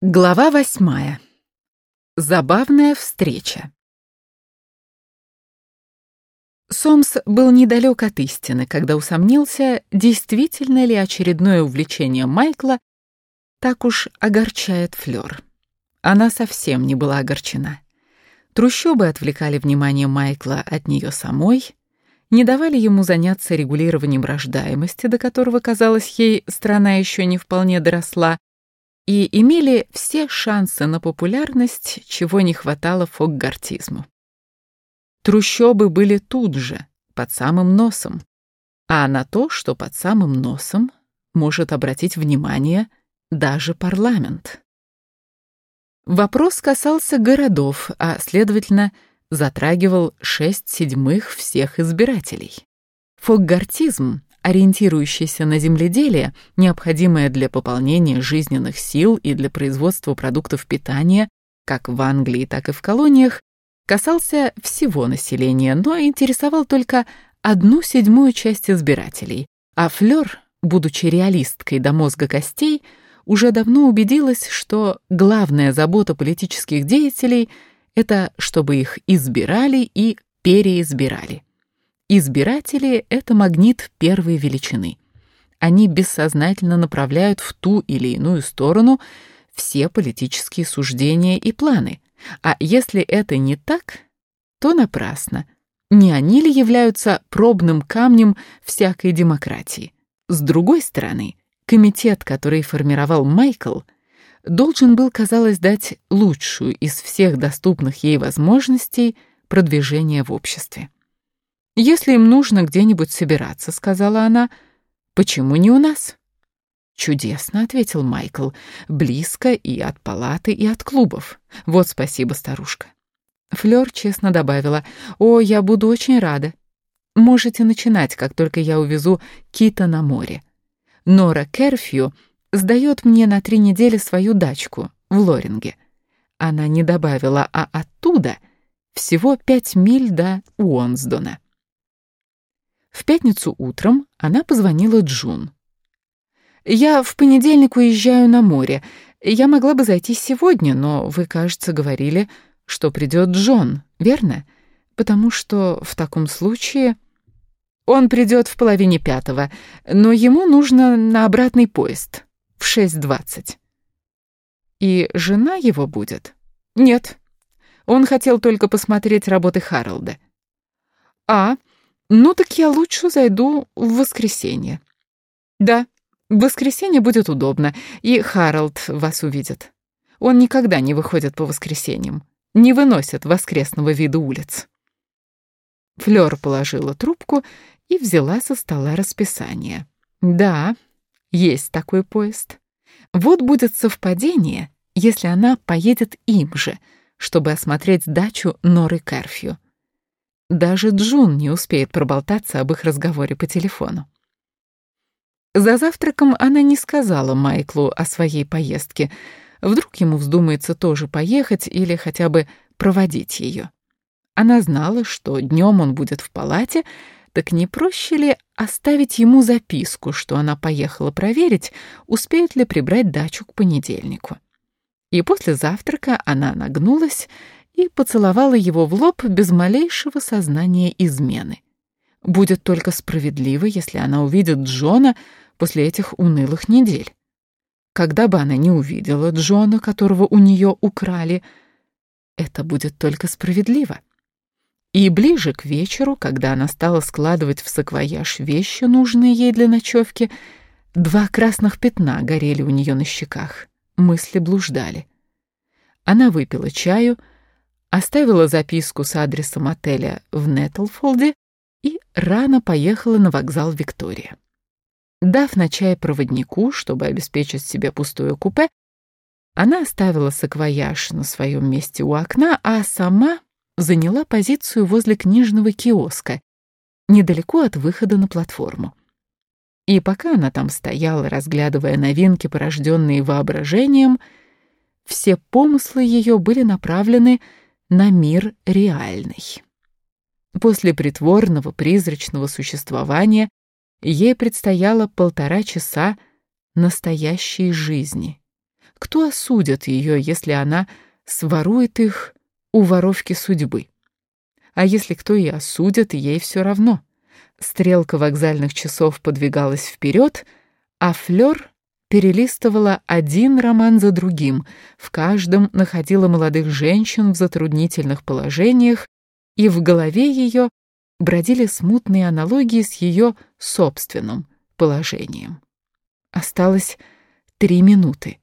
Глава восьмая. Забавная встреча. Сомс был недалек от истины, когда усомнился, действительно ли очередное увлечение Майкла так уж огорчает Флёр. Она совсем не была огорчена. Трущобы отвлекали внимание Майкла от нее самой, не давали ему заняться регулированием рождаемости, до которого, казалось ей, страна еще не вполне доросла, и имели все шансы на популярность, чего не хватало фокгартизму. Трущобы были тут же, под самым носом, а на то, что под самым носом, может обратить внимание даже парламент. Вопрос касался городов, а, следовательно, затрагивал шесть седьмых всех избирателей. Фокгартизм ориентирующийся на земледелие, необходимое для пополнения жизненных сил и для производства продуктов питания, как в Англии, так и в колониях, касался всего населения, но интересовал только одну седьмую часть избирателей, а Флёр, будучи реалисткой до мозга костей, уже давно убедилась, что главная забота политических деятелей — это чтобы их избирали и переизбирали. Избиратели — это магнит первой величины. Они бессознательно направляют в ту или иную сторону все политические суждения и планы. А если это не так, то напрасно. Не они ли являются пробным камнем всякой демократии? С другой стороны, комитет, который формировал Майкл, должен был, казалось, дать лучшую из всех доступных ей возможностей продвижения в обществе. «Если им нужно где-нибудь собираться», — сказала она, — «почему не у нас?» «Чудесно», — ответил Майкл, — «близко и от палаты, и от клубов. Вот спасибо, старушка». Флёр честно добавила, «О, я буду очень рада. Можете начинать, как только я увезу Кита на море. Нора Керфью сдает мне на три недели свою дачку в Лоринге». Она не добавила, а оттуда всего пять миль до Уонсдона. В пятницу утром она позвонила Джун. «Я в понедельник уезжаю на море. Я могла бы зайти сегодня, но вы, кажется, говорили, что придет Джон, верно? Потому что в таком случае...» «Он придет в половине пятого, но ему нужно на обратный поезд в 6.20». «И жена его будет?» «Нет. Он хотел только посмотреть работы Харалда». «А, ну так я лучше зайду в воскресенье. Да, в воскресенье будет удобно, и Харалд вас увидит. Он никогда не выходит по воскресеньям, не выносит воскресного вида улиц. Флёр положила трубку и взяла со стола расписание. Да, есть такой поезд. Вот будет совпадение, если она поедет им же, чтобы осмотреть дачу Норы Керфью. Даже Джун не успеет проболтаться об их разговоре по телефону. За завтраком она не сказала Майклу о своей поездке. Вдруг ему вздумается тоже поехать или хотя бы проводить ее. Она знала, что днем он будет в палате, так не проще ли оставить ему записку, что она поехала проверить, успеют ли прибрать дачу к понедельнику. И после завтрака она нагнулась и поцеловала его в лоб без малейшего сознания измены. Будет только справедливо, если она увидит Джона после этих унылых недель. Когда бы она не увидела Джона, которого у нее украли, это будет только справедливо. И ближе к вечеру, когда она стала складывать в саквояж вещи, нужные ей для ночевки, два красных пятна горели у нее на щеках. Мысли блуждали. Она выпила чаю, оставила записку с адресом отеля в Нетлфолде и рано поехала на вокзал Виктория. Дав на чай проводнику, чтобы обеспечить себе пустое купе, она оставила саквояж на своем месте у окна, а сама заняла позицию возле книжного киоска, недалеко от выхода на платформу. И пока она там стояла, разглядывая новинки, порожденные воображением, все помыслы ее были направлены на мир реальный. После притворного призрачного существования ей предстояло полтора часа настоящей жизни. Кто осудит ее, если она сворует их у воровки судьбы? А если кто и осудит, ей все равно. Стрелка вокзальных часов подвигалась вперед, а Флёр перелистывала один роман за другим, в каждом находила молодых женщин в затруднительных положениях, и в голове ее бродили смутные аналогии с ее собственным положением. Осталось три минуты.